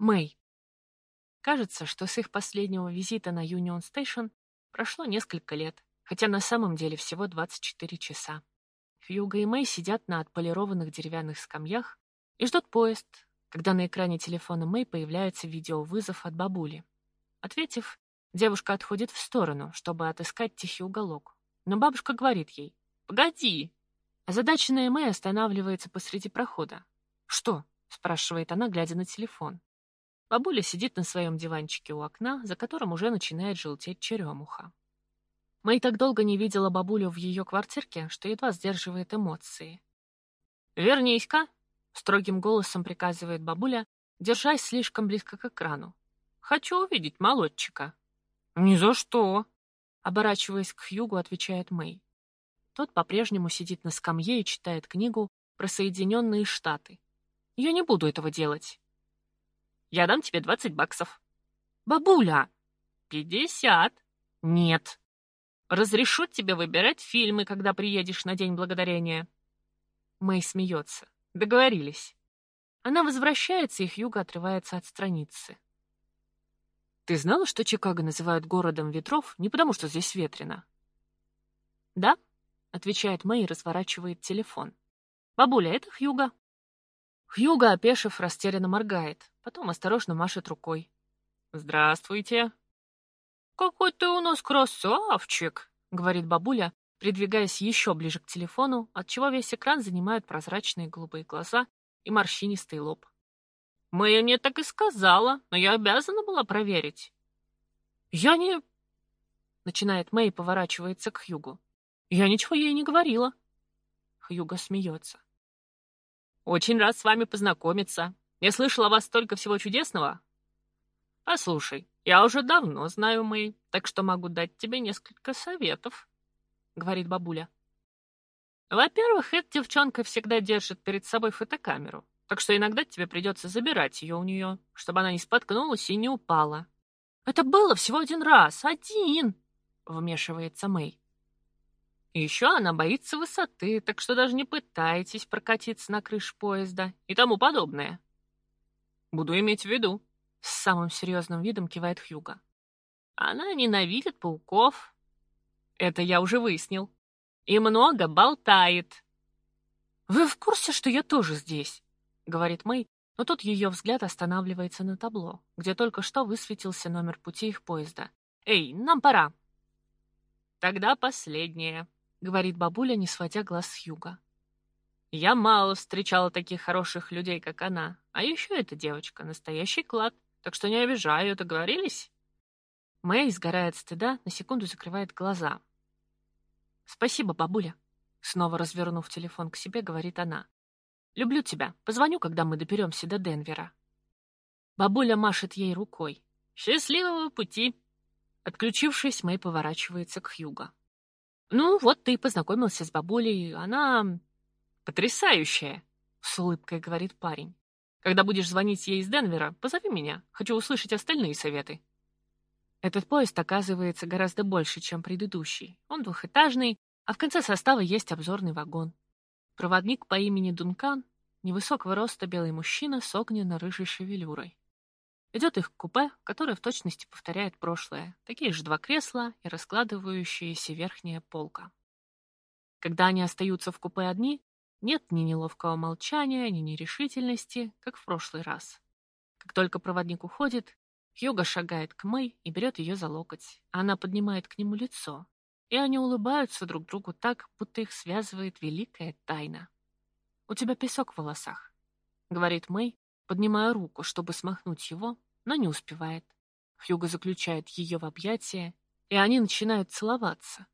Мэй. Кажется, что с их последнего визита на Юнион Стейшн прошло несколько лет, хотя на самом деле всего 24 часа. Хьюго и Мэй сидят на отполированных деревянных скамьях и ждут поезд, когда на экране телефона Мэй появляется видеовызов от бабули. Ответив, девушка отходит в сторону, чтобы отыскать тихий уголок. Но бабушка говорит ей «Погоди!». Озадаченная Мэй останавливается посреди прохода. «Что?» — спрашивает она, глядя на телефон. Бабуля сидит на своем диванчике у окна, за которым уже начинает желтеть черемуха. Мэй так долго не видела бабулю в ее квартирке, что едва сдерживает эмоции. «Вернись-ка!» — строгим голосом приказывает бабуля, держась слишком близко к экрану. «Хочу увидеть молодчика». «Ни за что!» — оборачиваясь к Хьюгу, отвечает Мэй. Тот по-прежнему сидит на скамье и читает книгу про Соединенные Штаты. «Я не буду этого делать. Я дам тебе двадцать баксов. Бабуля! Пятьдесят. Нет. Разрешу тебе выбирать фильмы, когда приедешь на День Благодарения. Мэй смеется. Договорились. Она возвращается, и Хьюго отрывается от страницы. Ты знала, что Чикаго называют городом ветров не потому, что здесь ветрено? Да, отвечает Мэй и разворачивает телефон. Бабуля, это Хьюго. Хьюго, опешив, растерянно моргает, потом осторожно машет рукой. «Здравствуйте!» «Какой ты у нас красавчик!» — говорит бабуля, придвигаясь еще ближе к телефону, отчего весь экран занимают прозрачные голубые глаза и морщинистый лоб. «Мэя мне так и сказала, но я обязана была проверить». «Я не...» — начинает Мэй и поворачивается к Хьюгу. «Я ничего ей не говорила». Хьюга смеется. Очень рад с вами познакомиться. Я слышал о вас столько всего чудесного. Послушай, я уже давно знаю Мэй, так что могу дать тебе несколько советов, — говорит бабуля. Во-первых, эта девчонка всегда держит перед собой фотокамеру, так что иногда тебе придется забирать ее у нее, чтобы она не споткнулась и не упала. Это было всего один раз, один, — вмешивается Мэй. Еще она боится высоты, так что даже не пытайтесь прокатиться на крыше поезда и тому подобное. Буду иметь в виду. С самым серьезным видом кивает Хьюга. Она ненавидит пауков. Это я уже выяснил. И много болтает. Вы в курсе, что я тоже здесь? Говорит Мэй, но тут ее взгляд останавливается на табло, где только что высветился номер пути их поезда. Эй, нам пора. Тогда последнее. — говорит бабуля, не сводя глаз с юга. «Я мало встречала таких хороших людей, как она. А еще эта девочка — настоящий клад, так что не обижаю, договорились?» Мэй, сгорает стыда, на секунду закрывает глаза. «Спасибо, бабуля», — снова развернув телефон к себе, говорит она. «Люблю тебя. Позвоню, когда мы доберемся до Денвера». Бабуля машет ей рукой. «Счастливого пути!» Отключившись, Мэй поворачивается к Хьюго. Ну, вот ты и познакомился с бабулей. Она потрясающая, с улыбкой говорит парень. Когда будешь звонить ей из Денвера, позови меня. Хочу услышать остальные советы. Этот поезд оказывается гораздо больше, чем предыдущий. Он двухэтажный, а в конце состава есть обзорный вагон. Проводник по имени Дункан — невысокого роста белый мужчина с огненно-рыжей шевелюрой. Идет их купе, которое в точности повторяет прошлое. Такие же два кресла и раскладывающаяся верхняя полка. Когда они остаются в купе одни, нет ни неловкого молчания, ни нерешительности, как в прошлый раз. Как только проводник уходит, Хьюго шагает к Мэй и берет ее за локоть. Она поднимает к нему лицо, и они улыбаются друг другу так, будто их связывает великая тайна. «У тебя песок в волосах», — говорит Мэй, поднимая руку, чтобы смахнуть его, но не успевает. Хьюго заключает ее в объятия, и они начинают целоваться.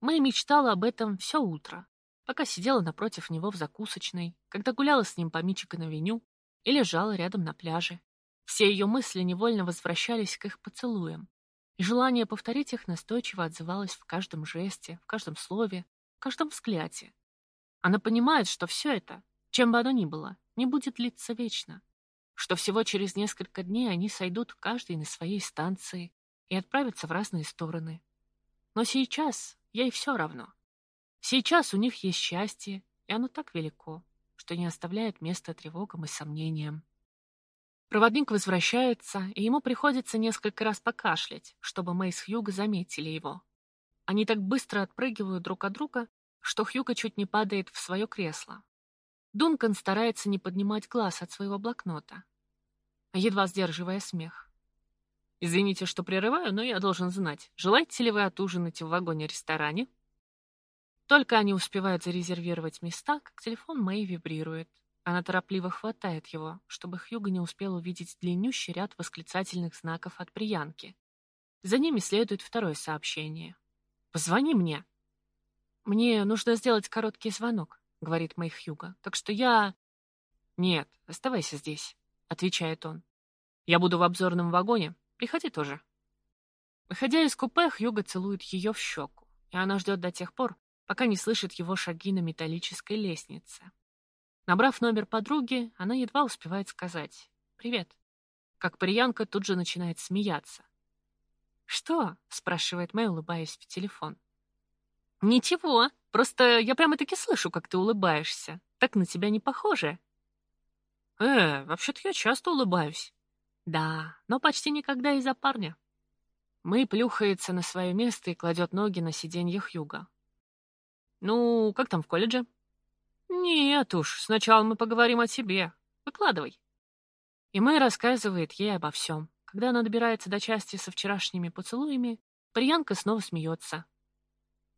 Мэй мечтала об этом все утро, пока сидела напротив него в закусочной, когда гуляла с ним по Мичиган-авеню и лежала рядом на пляже. Все ее мысли невольно возвращались к их поцелуям, и желание повторить их настойчиво отзывалось в каждом жесте, в каждом слове, в каждом взгляде. Она понимает, что все это, чем бы оно ни было, не будет длиться вечно, что всего через несколько дней они сойдут каждый на своей станции и отправятся в разные стороны. Но сейчас ей все равно. Сейчас у них есть счастье, и оно так велико, что не оставляет места тревогам и сомнениям. Проводник возвращается, и ему приходится несколько раз покашлять, чтобы Мэй с Хьюго заметили его. Они так быстро отпрыгивают друг от друга, что Хьюго чуть не падает в свое кресло. Дункан старается не поднимать глаз от своего блокнота, едва сдерживая смех. «Извините, что прерываю, но я должен знать, желаете ли вы отужинать в вагоне-ресторане?» Только они успевают зарезервировать места, как телефон Мэй вибрирует. Она торопливо хватает его, чтобы Хьюго не успел увидеть длиннющий ряд восклицательных знаков от приянки. За ними следует второе сообщение. «Позвони мне!» «Мне нужно сделать короткий звонок», — говорит Мэй Хьюго, «так что я...» «Нет, оставайся здесь», — отвечает он. «Я буду в обзорном вагоне. Приходи тоже». Выходя из купе, Хьюго целует ее в щеку, и она ждет до тех пор, пока не слышит его шаги на металлической лестнице. Набрав номер подруги, она едва успевает сказать «Привет». Как парьянка тут же начинает смеяться. «Что?» — спрашивает Мэй, улыбаясь в телефон. «Ничего, просто я прямо-таки слышу, как ты улыбаешься. Так на тебя не похоже». «Э, вообще-то я часто улыбаюсь». «Да, но почти никогда из-за парня». Мэй плюхается на свое место и кладет ноги на сиденье Хьюга. «Ну, как там в колледже?» «Нет уж, сначала мы поговорим о тебе. Выкладывай». И Мэй рассказывает ей обо всем. Когда она добирается до части со вчерашними поцелуями, Приянка снова смеется.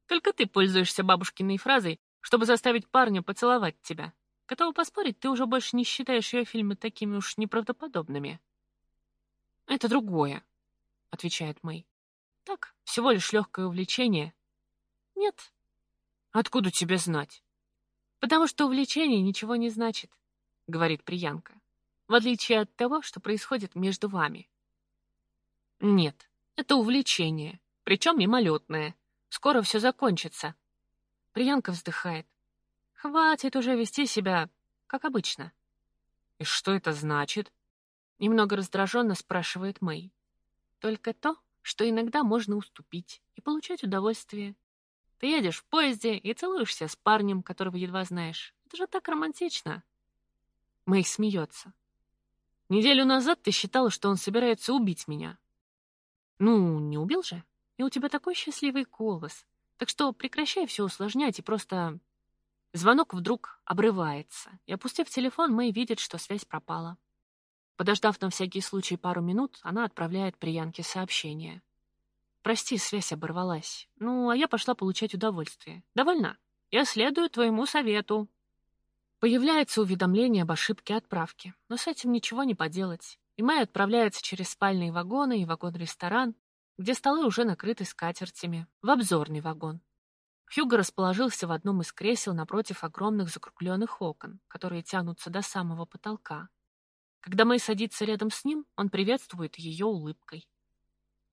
«Только ты пользуешься бабушкиной фразой, чтобы заставить парня поцеловать тебя. Готова поспорить, ты уже больше не считаешь ее фильмы такими уж неправдоподобными». «Это другое», — отвечает Мэй. «Так, всего лишь легкое увлечение». «Нет». «Откуда тебе знать?» «Потому что увлечение ничего не значит», — говорит Приянка, «в отличие от того, что происходит между вами». «Нет, это увлечение, причем мимолетное. Скоро все закончится». Приянка вздыхает. «Хватит уже вести себя, как обычно». «И что это значит?» Немного раздраженно спрашивает Мэй. «Только то, что иногда можно уступить и получать удовольствие. Ты едешь в поезде и целуешься с парнем, которого едва знаешь. Это же так романтично. Мэй смеется. Неделю назад ты считала, что он собирается убить меня. Ну, не убил же. И у тебя такой счастливый голос. Так что прекращай все усложнять и просто... Звонок вдруг обрывается, и, опустив телефон, Мэй видит, что связь пропала. Подождав на всякий случай пару минут, она отправляет Приянке сообщение. Прости, связь оборвалась. Ну, а я пошла получать удовольствие. Довольна? Я следую твоему совету. Появляется уведомление об ошибке отправки, но с этим ничего не поделать. И Мэй отправляется через спальные вагоны и вагон-ресторан, где столы уже накрыты скатертями, в обзорный вагон. Хьюго расположился в одном из кресел напротив огромных закругленных окон, которые тянутся до самого потолка. Когда Мэй садится рядом с ним, он приветствует ее улыбкой.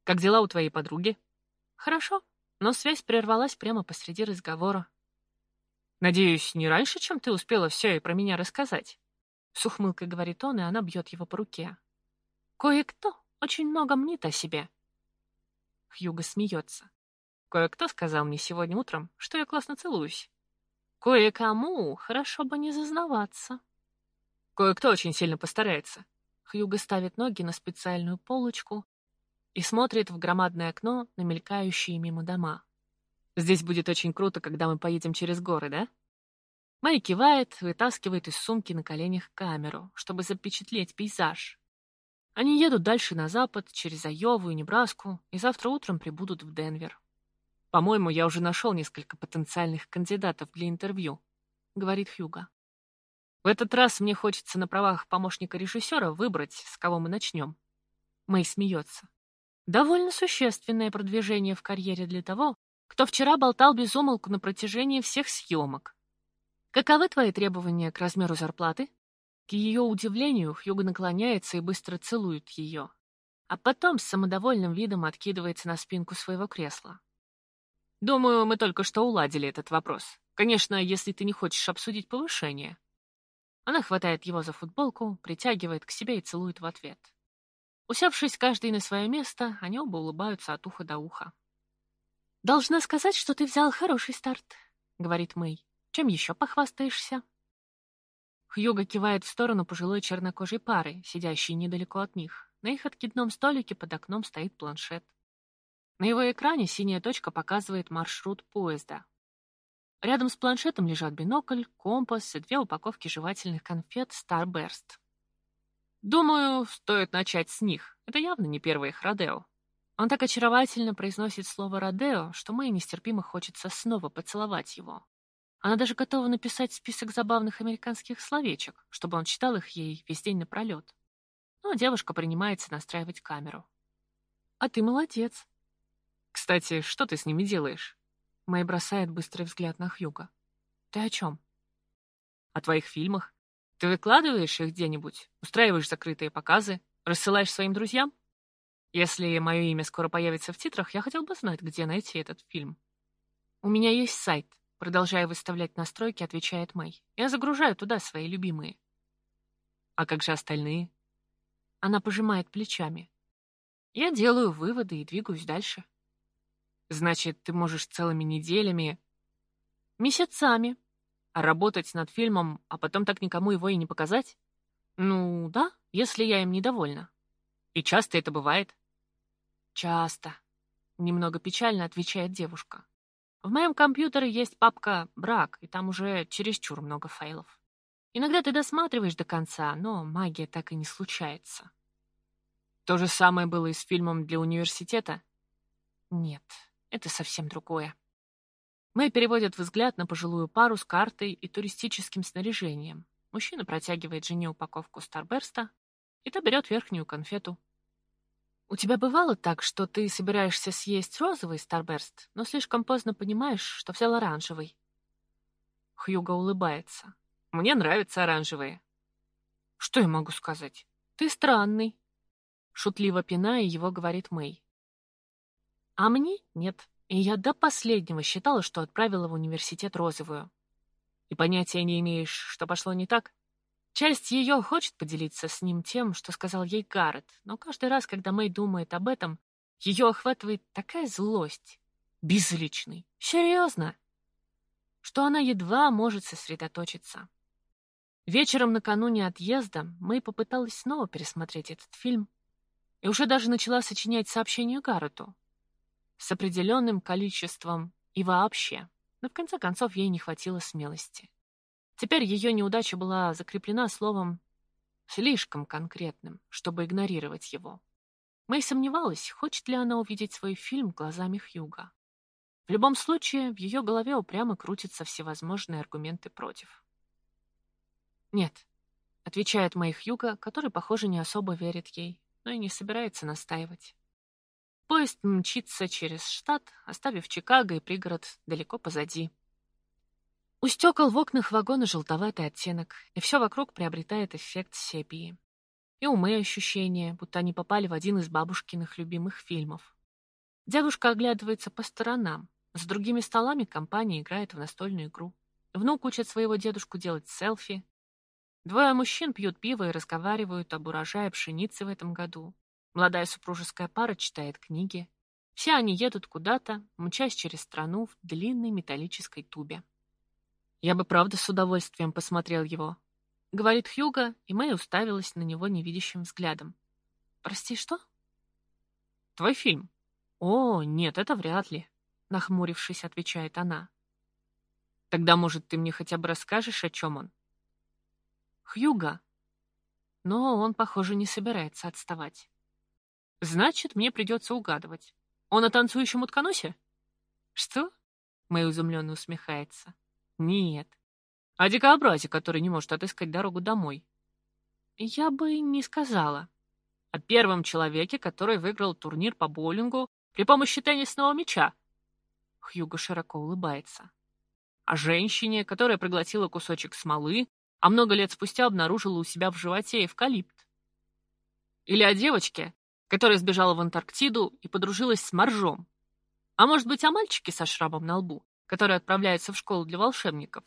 Как дела у твоей подруги? Хорошо, но связь прервалась прямо посреди разговора. Надеюсь, не раньше, чем ты успела все и про меня рассказать. С ухмылкой говорит он, и она бьет его по руке. Кое-кто очень много мнит о себе. Хьюго смеется. Кое-кто сказал мне сегодня утром, что я классно целуюсь. Кое-кому хорошо бы не зазнаваться. Кое-кто очень сильно постарается. Хьюго ставит ноги на специальную полочку и смотрит в громадное окно на мелькающие мимо дома. «Здесь будет очень круто, когда мы поедем через горы, да?» Мэй кивает, вытаскивает из сумки на коленях камеру, чтобы запечатлеть пейзаж. Они едут дальше на запад, через Айову и Небраску, и завтра утром прибудут в Денвер. «По-моему, я уже нашел несколько потенциальных кандидатов для интервью», — говорит Хьюга. «В этот раз мне хочется на правах помощника режиссера выбрать, с кого мы начнем». Мэй смеется. Довольно существенное продвижение в карьере для того, кто вчера болтал без умолку на протяжении всех съемок. Каковы твои требования к размеру зарплаты? К ее удивлению, Хьюго наклоняется и быстро целует ее, а потом с самодовольным видом откидывается на спинку своего кресла. Думаю, мы только что уладили этот вопрос. Конечно, если ты не хочешь обсудить повышение. Она хватает его за футболку, притягивает к себе и целует в ответ. Усевшись каждый на свое место, они оба улыбаются от уха до уха. «Должна сказать, что ты взял хороший старт», — говорит Мэй. «Чем еще похвастаешься?» Хьюго кивает в сторону пожилой чернокожей пары, сидящей недалеко от них. На их откидном столике под окном стоит планшет. На его экране синяя точка показывает маршрут поезда. Рядом с планшетом лежат бинокль, компас и две упаковки жевательных конфет Starburst. Думаю, стоит начать с них. Это явно не первый их Родео. Он так очаровательно произносит слово «Родео», что Мэй нестерпимо хочется снова поцеловать его. Она даже готова написать список забавных американских словечек, чтобы он читал их ей весь день напролет. Но девушка принимается настраивать камеру. «А ты молодец», «Кстати, что ты с ними делаешь?» Мэй бросает быстрый взгляд на Хьюга. «Ты о чем?» «О твоих фильмах. Ты выкладываешь их где-нибудь, устраиваешь закрытые показы, рассылаешь своим друзьям? Если мое имя скоро появится в титрах, я хотел бы знать, где найти этот фильм». «У меня есть сайт», продолжая выставлять настройки, отвечает Мэй. «Я загружаю туда свои любимые». «А как же остальные?» Она пожимает плечами. «Я делаю выводы и двигаюсь дальше». Значит, ты можешь целыми неделями, месяцами работать над фильмом, а потом так никому его и не показать? Ну, да, если я им недовольна. И часто это бывает? Часто. Немного печально отвечает девушка. В моем компьютере есть папка «Брак», и там уже чересчур много файлов. Иногда ты досматриваешь до конца, но магия так и не случается. То же самое было и с фильмом для университета? Нет, это совсем другое. Мэй переводит взгляд на пожилую пару с картой и туристическим снаряжением. Мужчина протягивает жене упаковку Старберста, и та берет верхнюю конфету. «У тебя бывало так, что ты собираешься съесть розовый Старберст, но слишком поздно понимаешь, что взял оранжевый?» Хьюго улыбается. «Мне нравятся оранжевые». «Что я могу сказать? Ты странный». Шутливо пиная его, говорит Мэй. А мне нет. И я до последнего считала, что отправила в университет розовую. И понятия не имеешь, что пошло не так? Часть ее хочет поделиться с ним тем, что сказал ей Гаррет, но каждый раз, когда Мэй думает об этом, ее охватывает такая злость. Безличный. Серьезно. Что она едва может сосредоточиться. Вечером накануне отъезда Мэй попыталась снова пересмотреть этот фильм и уже даже начала сочинять сообщение Гаррету, с определенным количеством и вообще. Но в конце концов ей не хватило смелости. Теперь ее неудача была закреплена словом слишком конкретным, чтобы игнорировать его. Мэй сомневалась, хочет ли она увидеть свой фильм глазами Хьюга. В любом случае, в ее голове упрямо крутятся всевозможные аргументы против. «Нет», — отвечает Мэй Хьюга, который, похоже, не особо верит ей, но и не собирается настаивать. Поезд мчится через штат, оставив Чикаго и пригород далеко позади. У стекол в окнах вагона желтоватый оттенок, и все вокруг приобретает эффект сепии. И у Мэй ощущение, будто они попали в один из бабушкиных любимых фильмов. Дедушка оглядывается по сторонам. За другими столами компания играет в настольную игру. Внук учит своего дедушку делать селфи. Двое мужчин пьют пиво и разговаривают об урожае пшеницы в этом году. Молодая супружеская пара читает книги. Все они едут куда-то, мчась через страну в длинной металлической тубе. Я бы правда с удовольствием посмотрел его. Говорит Хьюга, и Мэй уставилась на него невидящим взглядом. Прости, что? Твой фильм. О, нет, это вряд ли. Нахмурившись, отвечает она. Тогда, может, ты мне хотя бы расскажешь, о чем он? Хьюга. Но он, похоже, не собирается отставать. Значит, мне придется угадывать. Он о танцующем утконосе? Что? Мэй изумленно усмехается. Нет. О дикообразе, который не может отыскать дорогу домой. Я бы не сказала. О первом человеке, который выиграл турнир по боулингу при помощи теннисного мяча. Хьюго широко улыбается. О женщине, которая проглотила кусочек смолы, а много лет спустя обнаружила у себя в животе эвкалипт. Или о девочке, которая сбежала в Антарктиду и подружилась с моржом. А может быть, о мальчике со шрамом на лбу, который отправляется в школу для волшебников?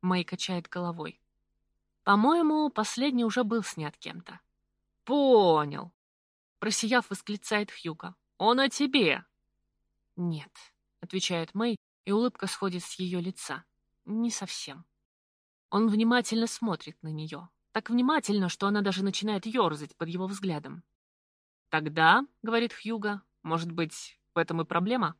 Мэй качает головой. По-моему, последний уже был снят кем-то. Понял. Просияв, восклицает Хьюга. Он о тебе. Нет, отвечает Мэй, и улыбка сходит с ее лица. Не совсем. Он внимательно смотрит на нее. Так внимательно, что она даже начинает ерзать под его взглядом. «Тогда, — говорит Хьюга, — может быть, в этом и проблема?»